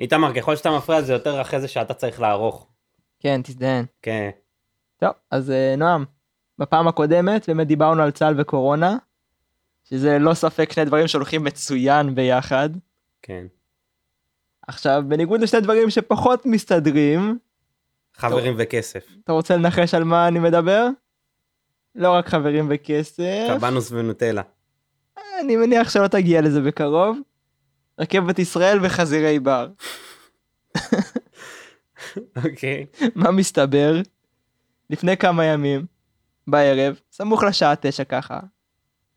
איתמר, ככל שאתה מפריע זה יותר אחרי זה שאתה צריך לערוך. כן, תזדיין. כן. טוב, אז אה, נועם, בפעם הקודמת באמת דיברנו על צה"ל וקורונה, שזה לא ספק שני דברים שהולכים מצוין ביחד. כן. עכשיו, בניגוד לשני דברים שפחות מסתדרים, חברים וכסף. אתה רוצה לנחש על מה אני מדבר? לא רק חברים וכסף, קבנוס ונוטלה. אני מניח שלא תגיע לזה בקרוב. רכבת ישראל וחזירי בר. אוקיי. מה מסתבר? לפני כמה ימים, בערב, סמוך לשעה תשע ככה,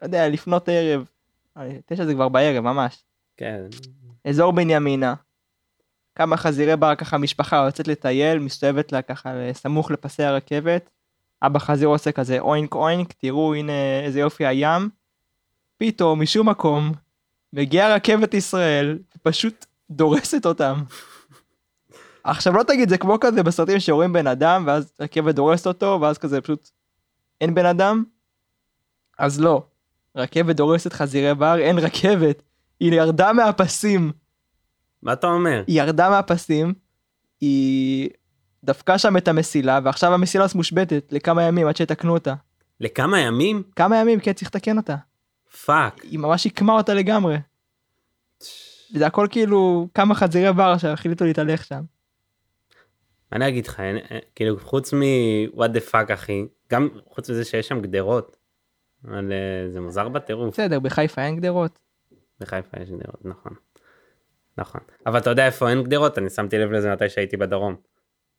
לא יודע, לפנות ערב, אה, תשע זה כבר בערב ממש, כן. אזור בנימינה, כמה חזירי בר ככה משפחה יוצאת לטייל, מסתובבת לה ככה סמוך לפסי הרכבת, אבא חזיר עושה כזה אוינק אוינק, תראו הנה איזה יופי הים, פתאום משום מקום מגיעה רכבת ישראל, ופשוט דורסת אותם. עכשיו לא תגיד זה כמו כזה בסרטים שרואים בן אדם ואז רכבת דורסת אותו ואז כזה פשוט אין בן אדם? אז לא. רכבת דורסת חזירי בר, אין רכבת. היא ירדה מהפסים. מה אתה אומר? היא ירדה מהפסים, היא דפקה שם את המסילה ועכשיו המסילה מושבתת לכמה ימים עד שיתקנו אותה. לכמה ימים? כמה ימים כן צריך לתקן אותה. fuck. היא ממש עיקמה אותה לגמרי. זה הכל כאילו כמה חזירי בר שהחליטו להתהלך שם. אני אגיד לך, כאילו חוץ מ... what the fuck אחי, גם חוץ מזה שיש שם גדרות. אבל אה, זה מוזר בטירוף. בסדר בחיפה אין גדרות. בחיפה יש גדרות, נכון. נכון. אבל אתה יודע איפה אין גדרות? אני שמתי לב לזה מתי שהייתי בדרום.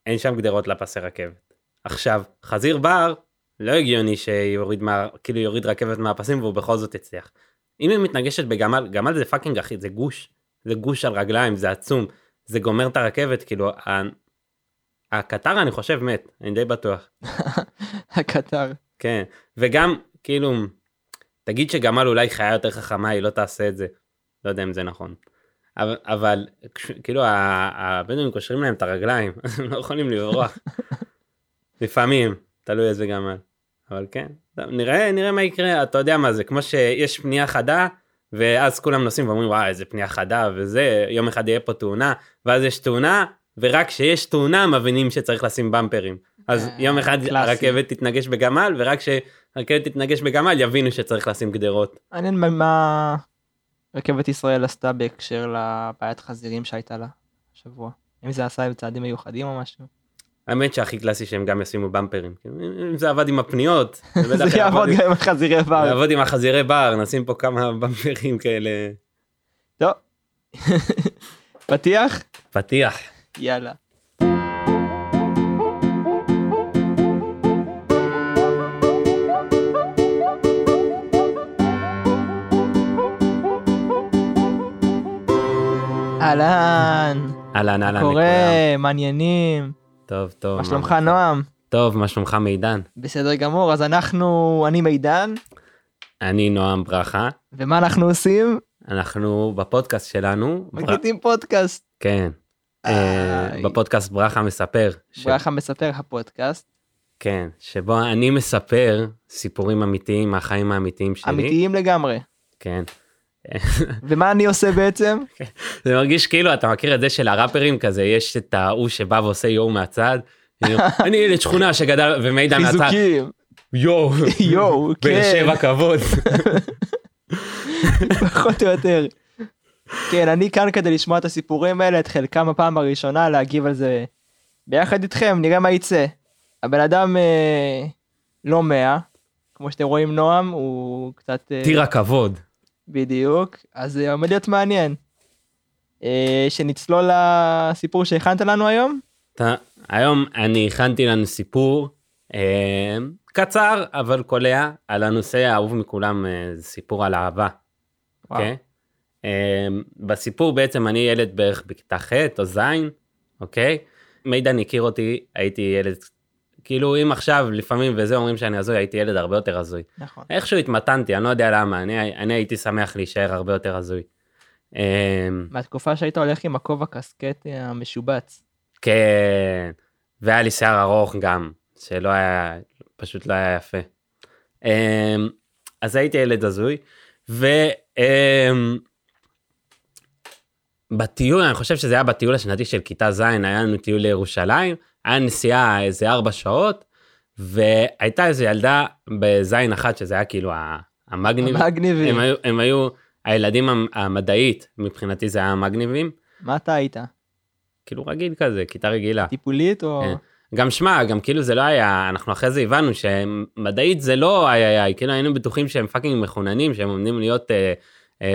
אין שם גדרות לפסי רכבת. עכשיו, חזיר בר, לא הגיוני שיוריד מה... כאילו יוריד רכבת מהפסים והוא בכל זאת הצליח. אם היא מתנגשת בגמל, גמל זה fucking אחי, זה גוש. זה גוש על רגליים, זה עצום. זה גומר את הרכבת, כאילו, ה... הקטר אני חושב מת, אני די בטוח. הקטר. כן, וגם, כאילו, תגיד שגמל אולי חיה יותר חכמה, היא לא תעשה את זה. לא יודע אם זה נכון. אבל, אבל כאילו, הבדואים קושרים להם את הרגליים, אז הם לא יכולים לברוח. לפעמים, תלוי איזה גמל. אבל כן, נראה, נראה מה יקרה, אתה יודע מה זה, כמו שיש פנייה חדה, ואז כולם נוסעים ואומרים, וואי, איזה פנייה חדה, וזה, יום אחד יהיה פה תאונה, ואז יש תאונה, ורק כשיש תאונה מבינים שצריך לשים במפרים. אז אה, יום אחד קלאסי. הרכבת תתנגש בגמל, ורק כשהרכבת תתנגש בגמל יבינו שצריך לשים גדרות. מעניין מה רכבת ישראל עשתה בהקשר לבעיית חזירים שהייתה לה השבוע. אם זה עשה עם צעדים מיוחדים או משהו. האמת שהכי קלאסי שהם גם ישימו במפרים. אם זה עבד עם הפניות, זה יעבוד גם עם חזירי בר. יעבוד עם החזירי בר, נשים פה כמה במפרים כאלה. טוב. פתיח? פתיח. יאללה. אהלן, אהלן אהלן קורה. מעניינים. טוב טוב. מה שלומך נועם? טוב מה שלומך מידן? בסדר גמור, אז אנחנו, אני מידן, אני נועם ברכה. ומה אנחנו עושים? אנחנו בפודקאסט שלנו. בר- מקליטים פודקאסט. כן. אה, איי. בפודקאסט ברכה מספר. ש- ברכה מספר הפודקאסט. כן. שבו אני מספר סיפורים אמיתיים מהחיים האמיתיים שלי. אמיתיים לגמרי. כן. ומה אני עושה בעצם? זה מרגיש כאילו אתה מכיר את זה של הראפרים כזה יש את ההוא שבא ועושה יואו מהצד. אני ילד שכונה שגדל ומידע מהצד. חיזוקים. יואו. יואו, באר כן. שבע כבוד. פחות או יותר. כן, אני כאן כדי לשמוע את הסיפורים האלה, את חלקם הפעם הראשונה, להגיב על זה ביחד איתכם, נראה מה יצא. הבן אדם אה, לא מאה, כמו שאתם רואים נועם, הוא קצת... אה, טיר הכבוד. בדיוק, אז זה עומד להיות מעניין. אה, שנצלול לסיפור שהכנת לנו היום? היום אני הכנתי לנו סיפור אה, קצר אבל קולע על הנושא האהוב מכולם אה, זה סיפור על אהבה. וואו. אוקיי? בסיפור בעצם אני ילד בערך בכיתה ח' או ז', אוקיי? מידן הכיר אותי הייתי ילד כאילו אם עכשיו לפעמים וזה אומרים שאני הזוי הייתי ילד הרבה יותר הזוי. נכון. איכשהו התמתנתי אני לא יודע למה אני, אני הייתי שמח להישאר הרבה יותר הזוי. אה, מהתקופה שהיית הולך עם הכובע קסקט אה, המשובץ. כן, והיה לי שיער ארוך גם, שלא היה, פשוט לא היה יפה. אמ, אז הייתי ילד הזוי, ו... אמ, בטיול, אני חושב שזה היה בטיול השנתי של כיתה ז', היה לנו טיול לירושלים, היה נסיעה איזה ארבע שעות, והייתה איזו ילדה בזין אחת, שזה היה כאילו המגניב, מגניבים. הם היו, הם היו הילדים המ- המדעית, מבחינתי זה היה המגניבים, מה אתה היית? כאילו רגיל כזה, כיתה רגילה. טיפולית או... כן. גם שמע, גם כאילו זה לא היה, אנחנו אחרי זה הבנו שמדעית זה לא איי איי איי, כאילו היינו בטוחים שהם פאקינג מחוננים, שהם עומדים להיות אה,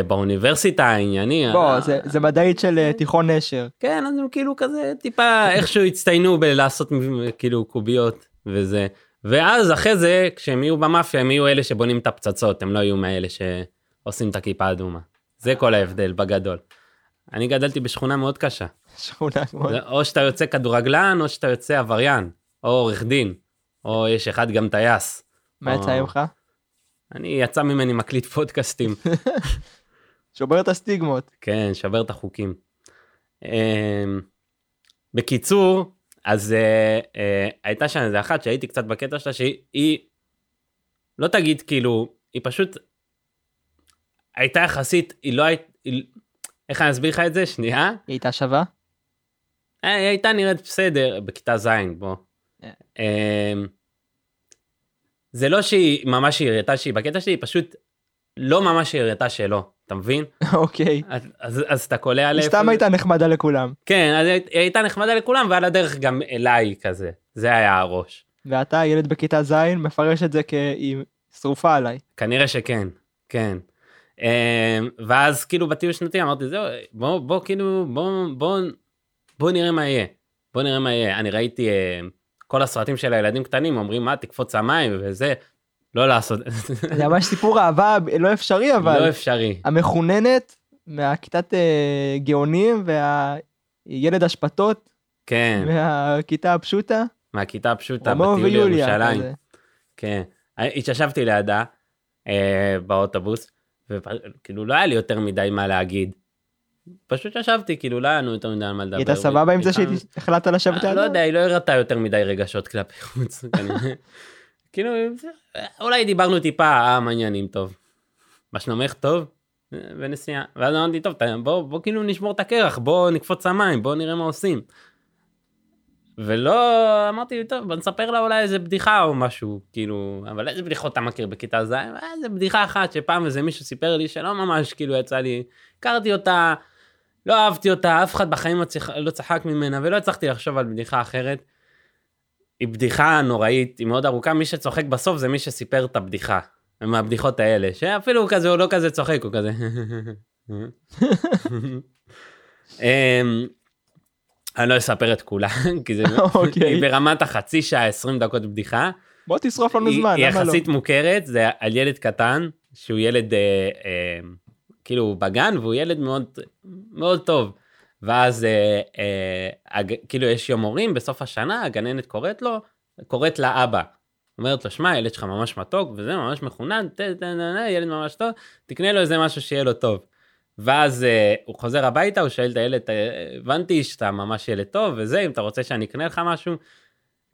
באוניברסיטה הענייני. בוא, אה, זה- זה מדעית של אה, תיכון נשר. כן, אז הם כאילו כזה טיפה איכשהו הצטיינו בלעשות כאילו קוביות וזה. ואז אחרי זה, כשהם יהיו במאפיה, הם יהיו אלה שבונים את הפצצות, הם לא יהיו מאלה שעושים את הכיפה האדומה. זה כל ההבדל בגדול. אני גדלתי בשכונה מאוד קשה. שכונה. זה או שאתה יוצא כדורגלן, או שאתה יוצא עבריין, או עורך דין, או יש אחד גם טייס. מה יצא ממך? אני, יצא ממני מקליט פודקאסטים. שובר את הסטיגמות. כן, שבר את החוקים. אמ, בקיצור, אז אה, אה, הייתה שם איזה אחת שהייתי קצת בקטע שלה, שהיא, היא, לא תגיד כאילו, היא פשוט הייתה יחסית, היא לא הייתה, איך אני אסביר לך את זה? שנייה. היא הייתה שווה? אה, היא הייתה נראית בסדר בכיתה ז', בוא. אה. זה לא שהיא ממש הראתה שהיא בקטע שלי, היא פשוט לא ממש הראתה שלא, אתה מבין? אוקיי. אז, אז, אז אתה קולע היא לאיפה... סתם זה- הייתה נחמדה לכולם. כן, אז היא היא הייתה נחמדה לכולם, ועל הדרך גם אליי כזה. זה היה הראש. ואתה, ילד בכיתה ז', מפרש את זה כהיא שרופה עליי. כנראה שכן, כן. אמ, ואז כאילו בטיול שנתי אמרתי, זהו, בוא, בוא כאילו, בוא, בוא, בוא נראה מה יהיה. בוא נראה מה יהיה. אני ראיתי אה, כל הסרטים של הילדים קטנים, אומרים, מה, תקפוץ המים וזה. לא לעשות, זה ממש סיפור אהבה לא אפשרי, אבל לא אפשרי. המחוננת מהכיתת אה, גאונים והילד אשפתות כן, מהכיתה הפשוטה. מהכיתה הפשוטה, בטיול. לירושלים. כן. התיישבתי לידה אה, באוטובוס, וכאילו לא היה לי יותר מדי מה להגיד. פשוט ישבתי, כאילו לא היה לנו יותר מדי על מה לדבר. היא הייתה סבבה עם זה שהחלטת לשבת אה, לידה? לא יודע, היא לא הראתה יותר מדי רגשות כלפי חוץ. כנראה. כאילו, אולי דיברנו טיפה, אה, מה העניינים, טוב. מה שלומך, טוב? ונסיעה. ואז אמרתי, טוב, בוא, בוא כאילו נשבור את הקרח, בוא נקפוץ המים, בוא נראה מה עושים. ולא, אמרתי, טוב, בוא נספר לה אולי איזה בדיחה או משהו, כאילו, אבל איזה בדיחות אתה מכיר בכיתה ז'? אה, איזה בדיחה אחת שפעם איזה מישהו סיפר לי שלא ממש, כאילו, יצא לי, הכרתי אותה, לא אהבתי אותה, אף אחד בחיים לא, צח... לא צחק ממנה, ולא הצלחתי לחשוב על בדיחה אחרת. היא בדיחה נוראית, היא מאוד ארוכה, מי שצוחק בסוף זה מי שסיפר את הבדיחה. מהבדיחות האלה, שאפילו הוא כזה, הוא לא כזה צוחק, הוא כזה... אמ, אני לא אספר את כולה, כי זה... אוקיי. היא ברמת החצי שעה, 20 דקות בדיחה. בוא תשרוף לנו היא- זמן, היא למה לא? יחסית מוכרת, זה על ילד קטן, שהוא ילד, אה, אה, כאילו, הוא בגן, והוא ילד מאוד, מאוד טוב. ואז, אה, אה, הג, כאילו, יש יום הורים, בסוף השנה, הגננת קוראת לו, קוראת לאבא. אומרת לו, שמע, הילד שלך ממש מתוק, וזה ממש מחונן, ת, ת, ת, ת, ילד ממש טוב, תקנה לו איזה משהו שיהיה לו טוב. ואז אה, הוא חוזר הביתה, הוא שואל את הילד, "אה, הבנתי שאתה ממש ילד טוב, וזה, אם אתה רוצה שאני אקנה לך משהו,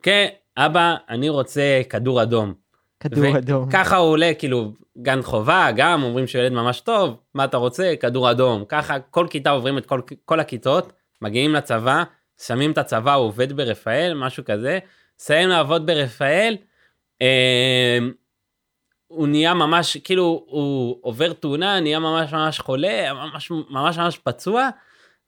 כן, אבא, אני רוצה כדור אדום. כדור אדום. ככה הוא עולה, כאילו, גן חובה, גם אומרים שהוא ילד ממש טוב, מה אתה רוצה? כדור אדום. ככה כל כיתה עוברים את כל, כל הכיתות, מגיעים לצבא, שמים את הצבא, הוא עובד ברפאל, משהו כזה, סיים לעבוד ברפאל, אה, הוא נהיה ממש, כאילו, הוא עובר תאונה, נהיה ממש ממש חולה, ממש ממש ממש פצוע,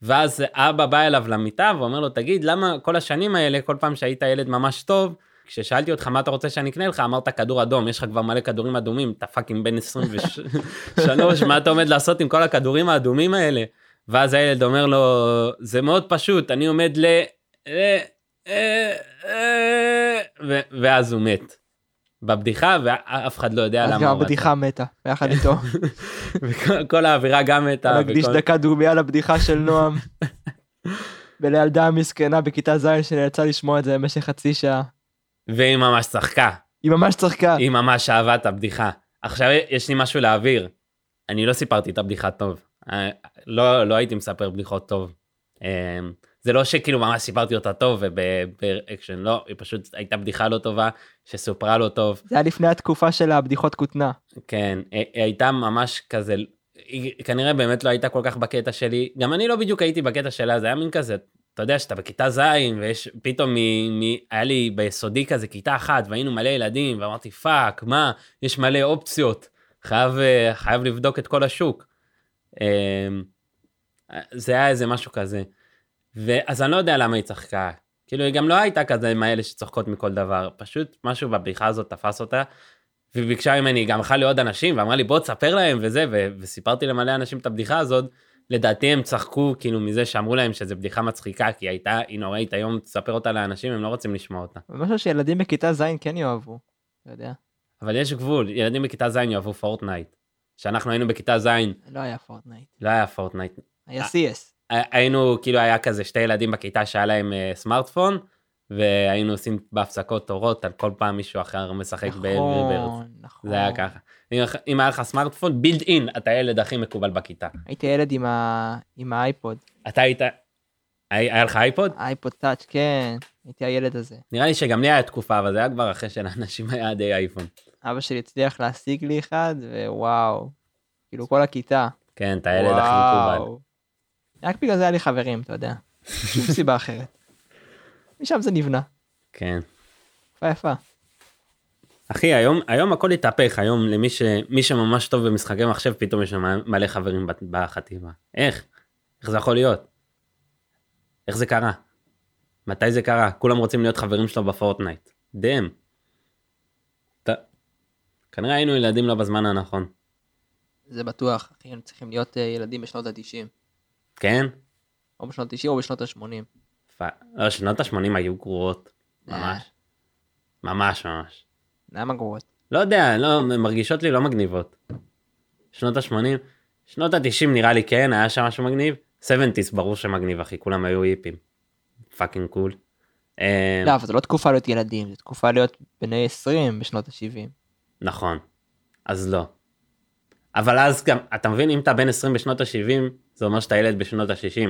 ואז אבא בא אליו למיטה ואומר לו, תגיד, למה כל השנים האלה, כל פעם שהיית ילד ממש טוב, כששאלתי אותך מה אתה רוצה שאני אקנה לך, אמרת כדור אדום, יש לך כבר מלא כדורים אדומים, אתה fucking בן 23, מה אתה עומד לעשות עם כל הכדורים האדומים האלה? ואז הילד אומר לו, זה מאוד פשוט, אני עומד ל... אה, אה", ו- ואז הוא מת. בבדיחה, ואף אחד לא יודע אז למה גם הוא רצה. הבדיחה מתה, ביחד איתו. וכל כל האווירה גם מתה. נקדיש דקה דומיה לבדיחה של נועם. ולילדה המסכנה בכיתה ז' שנאלצה לשמוע את זה במשך חצי שעה. והיא ממש צחקה. היא ממש צחקה. היא ממש אהבה את הבדיחה. עכשיו יש לי משהו להעביר. אני לא סיפרתי את הבדיחה טוב. אה, לא, לא הייתי מספר בדיחות טוב. אה, זה לא שכאילו ממש סיפרתי אותה טוב ובאקשן, לא, היא פשוט הייתה בדיחה לא טובה, שסופרה לא טוב. זה היה לפני התקופה של הבדיחות כותנה. כן, היא היא הייתה ממש כזה, היא כנראה באמת לא הייתה כל כך בקטע שלי, גם אני לא בדיוק הייתי בקטע שלה, זה היה מין כזה, אתה יודע שאתה בכיתה ז' ויש פתאום, מ, מ, היה לי ביסודי כזה כיתה אחת והיינו מלא ילדים ואמרתי fuck, מה, יש מלא אופציות, חייב, אה, חייב לבדוק את כל השוק. אה, זה היה איזה משהו כזה. ואז אני לא יודע למה היא צחקה. כאילו היא גם לא הייתה כזה מאלה שצוחקות מכל דבר, פשוט משהו בבדיחה הזאת תפס אותה. והיא ביקשה ממני, גם הלכה לעוד אנשים, ואמרה לי בוא תספר להם וזה, ו- וסיפרתי למלא אנשים את הבדיחה הזאת. לדעתי הם צחקו כאילו מזה שאמרו להם שזה בדיחה מצחיקה, כי הייתה, היא נוראית, היום תספר אותה לאנשים, הם לא רוצים לשמוע אותה. משהו שילדים בכיתה ז' כן יאהבו, אתה יודע. אבל יש גבול, ילדים בכיתה ז' יאהבו Fortnite. כשאנחנו היינו בכיתה ז', לא היה Fortnite, לא היה Fortnite. היה. CS. היינו, כאילו היה כזה שתי ילדים בכיתה שהיה להם אה, סמארטפון, והיינו עושים בהפסקות תורות על כל פעם מישהו אחר משחק באל ריברס. נכון, נכון. זה היה ככה. אם- אם היה לך סמארטפון, built-in, אתה הילד הכי מקובל בכיתה. הייתי ילד עם ה- עם ה iPod, אתה היית... היה לך אייפוד? אייפוד טאץ', כן, הייתי הילד הזה. נראה לי שגם לי היה תקופה, אבל זה היה כבר אחרי שלאנשים היה די אייפון. אבא שלי הצליח להשיג לי אחד, ווואו. כאילו כל הכיתה. כן, אתה הילד הכי מקובל. רק בגלל זה היה לי חברים, אתה יודע. שום סיבה אחרת. משם זה נבנה. כן. יפה יפה. אחי, היום, היום הכל התהפך, היום למי ש, מי שממש טוב במשחקי מחשב, פתאום יש שם מלא חברים בחטיבה. איך? איך זה יכול להיות? איך זה קרה? מתי זה קרה? כולם רוצים להיות חברים שלו בפורטנייט. דאם. ת... כנראה היינו ילדים לא בזמן הנכון. זה בטוח, אחי, הם צריכים להיות אה, ילדים בשנות ה-90. כן? או בשנות ה-90 או בשנות ה-80. לא, שנות ה-80 היו גרועות. ממש. ממש ממש. למה גרועות? לא יודע, לא, מרגישות לי לא מגניבות. שנות ה-80, שנות ה-90 נראה לי כן, היה שם משהו מגניב. 70's ברור שמגניב אחי, כולם היו היפים. fucking cool. אה, לא, אבל זו לא תקופה להיות ילדים, זו תקופה להיות בני 20 בשנות ה-70. נכון, אז לא. אבל אז גם, אתה מבין, אם אתה בן 20 בשנות ה-70, זה אומר שאתה ילד בשנות ה-60,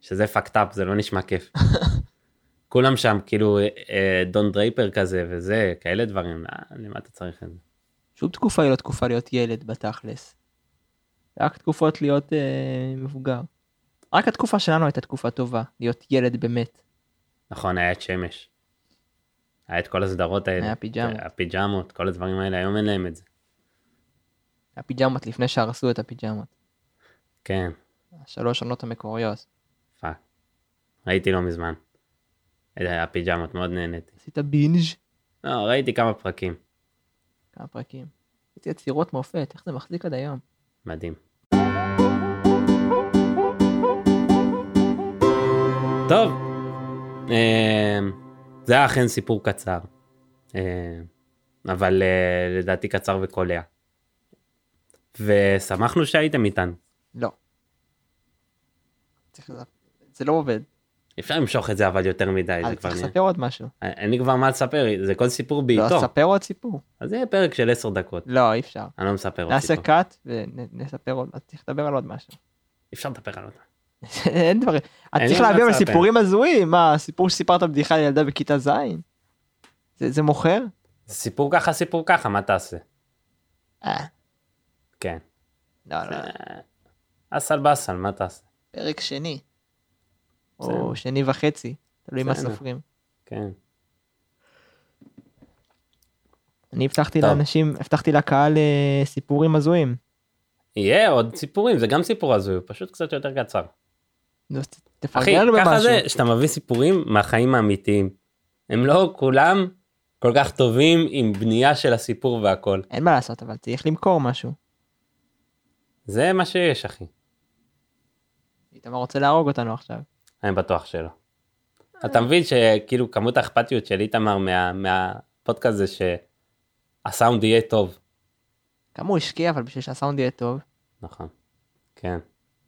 שזה fucked up, זה לא נשמע כיף. כולם שם, כאילו, אה, דון דרייפר כזה וזה, כאלה דברים, אה, למה אתה צריך את זה? שום תקופה היא לא תקופה להיות ילד בתכלס. רק תקופות להיות אה, מבוגר. רק התקופה שלנו הייתה תקופה טובה, להיות ילד באמת. נכון, היה את שמש. היה את כל הסדרות האלה. היה פיג'מות. הפיג'מות, כל הדברים האלה, היום אין להם את זה. הפיג'מות לפני שהרסו את הפיג'מות. כן, השלוש עונות המקוריות. ראיתי לא מזמן. אה, הפיג'מות, מאוד נהניתי. עשית בינג' לא, ראיתי כמה פרקים. כמה פרקים. עשיתי יצירות מופת, איך זה מחזיק עד היום. מדהים. טוב, אה, זה היה אכן סיפור קצר, אה, אבל אה, לדעתי קצר וקולע. ושמחנו שהייתם איתנו. לא. זה לא עובד. אפשר למשוך את זה אבל יותר מדי, אה, זה כבר צריך. לספר עוד משהו. אין לי כבר מה לספר, זה כל סיפור לא, בעיתו. ספר עוד סיפור. אז זה יהיה פרק של 10 דקות, לא, אי אפשר. אני לא מספר עוד נעשה סיפור. קאט ונספר עוד, אז צריך לדבר על עוד משהו. אפשר לדבר על אותה. אין דברים. אתה צריך להביא אבל לספר. סיפורים הזויים, מה, סיפור שסיפרת בדיחה לילדה בכיתה ז'? זה מוכר? סיפור ככה, סיפור ככה, מה תעשה? אה, כן. לא, לא. אה, אסל באסל, מה תעשה? פרק שני. או שני וחצי, תלוי מה. סופרים. כן. אני הבטחתי. לאנשים, הבטחתי לקהל אה, סיפורים הזויים. יהיה עוד סיפורים, זה גם סיפור הזוי, פשוט קצת יותר קצר. ת- אחי, ככה. זה שאתה מביא סיפורים מהחיים האמיתיים. הם לא כולם כל כך טובים עם בנייה של הסיפור והכל. אין מה לעשות, אבל צריך למכור משהו. זה מה שיש, אחי. איתמר רוצה להרוג אותנו עכשיו. אני בטוח שלא. אתה מבין שכאילו כמות האכפתיות של איתמר מה- מהפודקאסט זה שהסאונד יהיה טוב. כמה הוא השקיע, אבל בשביל שהסאונד יהיה טוב. נכון. כן.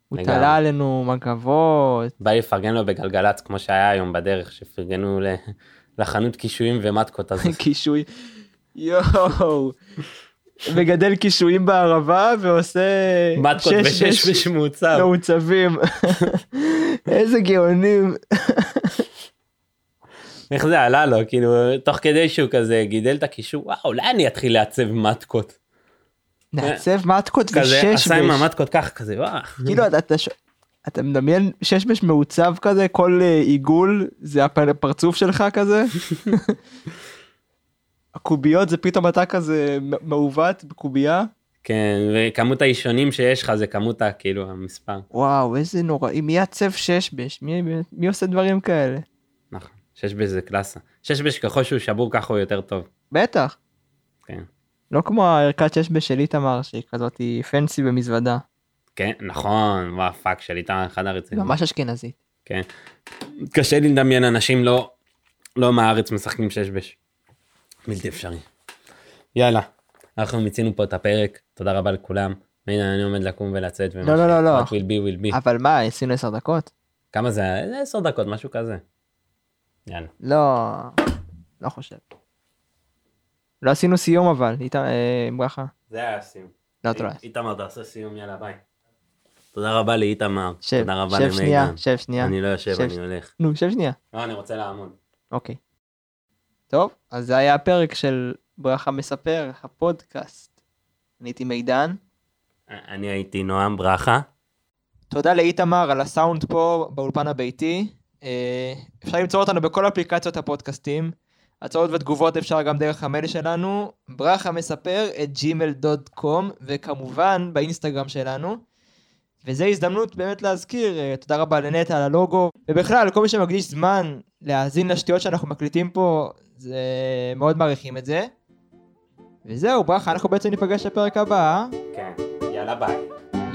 הוא לגמרי. תלה עלינו מגבות. בא לי לפרגן לו בגלגלצ כמו שהיה היום בדרך שפרגנו ל- לחנות קישואים ומטקות אז קישוי. יואו. מגדל קישואים בערבה ועושה מטקות שש בשש בש- ושמוצב. מעוצבים. איזה גאונים. איך זה עלה לו כאילו תוך כדי שהוא כזה גידל את הקישור וואו אולי אני אתחיל לעצב מטקות. נעצב מתקות כזה עשה עם ושש המטקות ככה כזה וואו. כאילו אתה- אתה מדמיין שש מעוצב כזה כל אה, עיגול זה הפ- הפרצוף שלך כזה. הקוביות זה פתאום אתה כזה מעוות בקובייה. כן וכמות האישונים שיש לך זה כמות כאילו המספר. וואו איזה נוראי מי יעצב שש בש מי, מי, מי עושה דברים כאלה. נכון. שש בש זה קלאסה. שש בש ככל שהוא שבור ככה הוא יותר טוב. בטח. כן. לא כמו הערכת שש בש של איתמר שהיא כזאת fancy במזוודה. כן נכון וואו fuck של איתה אחד הרציניים. ממש אשכנזית. כן. קשה לי לדמיין אנשים לא לא מהארץ משחקים שש בש. בלתי אפשרי. יאללה. אנחנו מיצינו פה את הפרק תודה רבה לכולם. הנה אני עומד לקום ולצאת. לא, לא, לא, לא. What will be will be. אבל מה עשינו עשר דקות? כמה זה היה? עשר דקות משהו כזה. יאללה. לא. לא חושב. לא עשינו סיום אבל איתה אה, ברכה. זה היה הסיום. לא תודה. איתמר תעשה סיום יאללה ביי. תודה רבה לאיתמר. שב, תודה רבה שב שנייה. שב שנייה. אני לא יושב שב. אני הולך. נו, שב שנייה. לא אני רוצה לעמוד. אוקיי. טוב, אז זה היה הפרק של ברכה מספר, הפודקאסט. אני הייתי מידן. אני הייתי נועם ברכה. תודה לאיתמר על הסאונד פה באולפן הביתי. אה, אפשר למצוא אותנו בכל אפליקציות הפודקאסטים. הצעות ותגובות אפשר גם דרך המייל שלנו, ברכה מספר את gmail.com וכמובן באינסטגרם שלנו. וזו הזדמנות באמת להזכיר, אה, תודה רבה לנטע על הלוגו, ובכלל כל מי שמקדיש זמן להאזין לשטויות שאנחנו מקליטים פה, זה מאוד מעריכים את זה. וזהו, ברכה, אנחנו בעצם ניפגש בפרק הבא. כן. יאללה ביי.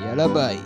יאללה ביי.